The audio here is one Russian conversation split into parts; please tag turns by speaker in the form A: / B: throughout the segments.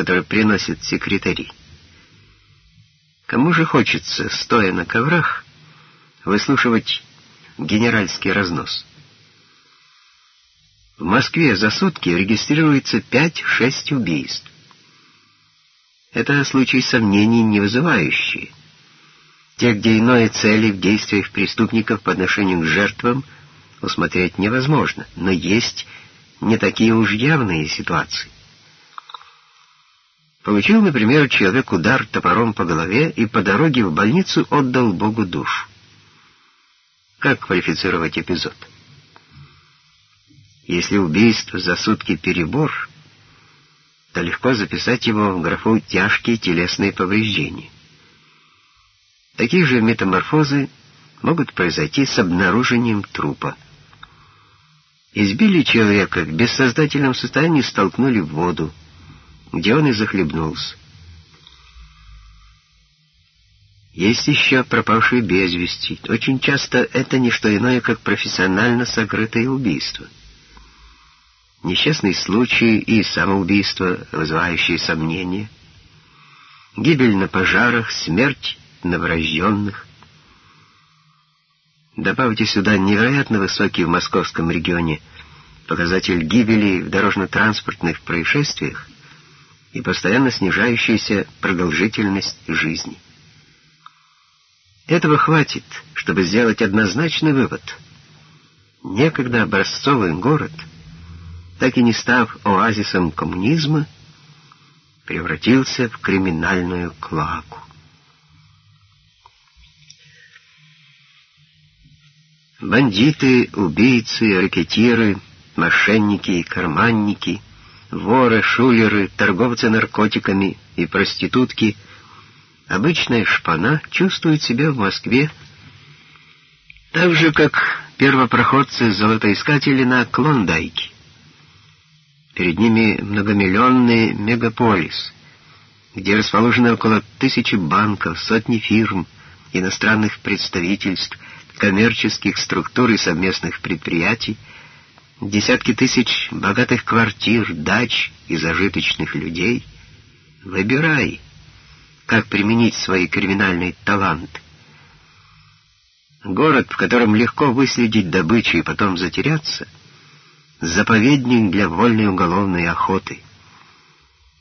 A: который приносят секретари. Кому же хочется, стоя на коврах, выслушивать генеральский разнос? В Москве за сутки регистрируется 5-6 убийств. Это случаи сомнений не вызывающие. Те, где иной цели в действиях преступников по отношению к жертвам усмотреть невозможно, но есть не такие уж явные ситуации. Получил, например, человек удар топором по голове и по дороге в больницу отдал Богу душу. Как квалифицировать эпизод? Если убийство за сутки перебор, то легко записать его в графу «тяжкие телесные повреждения». Такие же метаморфозы могут произойти с обнаружением трупа. Избили человека в бессознательном состоянии столкнули в воду, где он и захлебнулся. Есть еще пропавшие без вести. Очень часто это не что иное, как профессионально сокрытое убийство. Несчастный случай и самоубийство, вызывающие сомнения, гибель на пожарах, смерть новорожденных. Добавьте сюда невероятно высокий в московском регионе показатель гибели в дорожно-транспортных происшествиях — и постоянно снижающаяся продолжительность жизни. Этого хватит, чтобы сделать однозначный вывод. Некогда образцовый город, так и не став оазисом коммунизма, превратился в криминальную клаку. Бандиты, убийцы, ракетиры, мошенники и карманники — воры, шулеры, торговцы наркотиками и проститутки, обычная шпана чувствует себя в Москве. Так же, как первопроходцы-золотоискатели на Клондайке. Перед ними многомиллионный мегаполис, где расположено около тысячи банков, сотни фирм, иностранных представительств, коммерческих структур и совместных предприятий, десятки тысяч богатых квартир, дач и зажиточных людей. Выбирай, как применить свои криминальные таланты. Город, в котором легко выследить добычу и потом затеряться, заповедник для вольной уголовной охоты.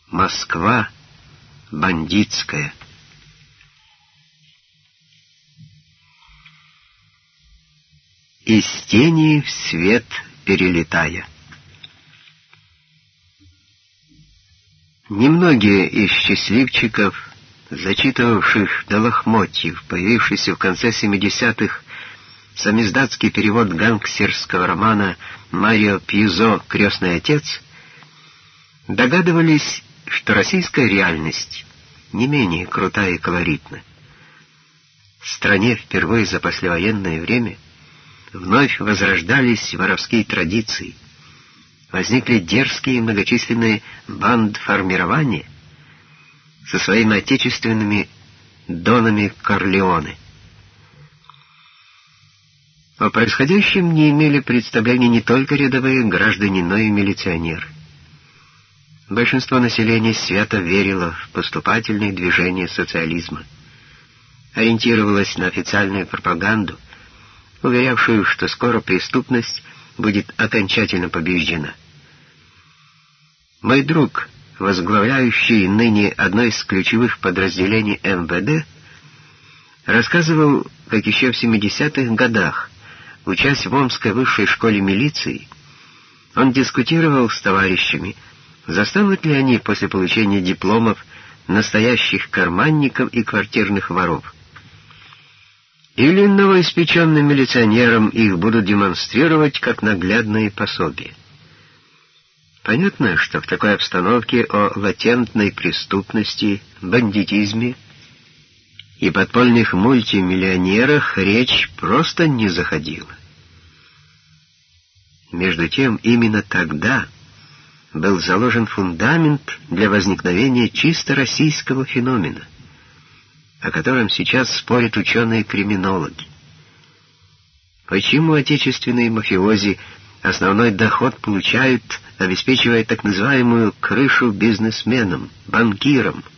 A: Москва бандитская. Из тени в свет перелетая. Немногие из счастливчиков, зачитывавших до лохмотьев, появившийся в конце 70-х самиздатский перевод гангстерского романа Марио Пьюзо «Крестный отец», догадывались, что российская реальность не менее крутая и колоритна. В стране впервые за послевоенное время – вновь возрождались воровские традиции, возникли дерзкие многочисленные бандформирования со своими отечественными донами Корлеоне. О происходящем не имели представления не только рядовые граждане, но и милиционеры. Большинство населения свято верило в поступательные движения социализма, ориентировалось на официальную пропаганду — уверявшую, что скоро преступность будет окончательно побеждена. Мой друг, возглавляющий ныне одно из ключевых подразделений МВД, рассказывал, как еще в 70-х годах, учась в Омской высшей школе милиции, он дискутировал с товарищами, застанут ли они после получения дипломов настоящих карманников и квартирных воров или новоиспеченным милиционерам их будут демонстрировать как наглядные пособия. Понятно, что в такой обстановке о латентной преступности, бандитизме и подпольных мультимиллионерах речь просто не заходила. Между тем, именно тогда был заложен фундамент для возникновения чисто российского феномена — о котором сейчас спорят ученые-криминологи. Почему отечественные мафиози основной доход получают, обеспечивая так называемую крышу бизнесменам, банкирам –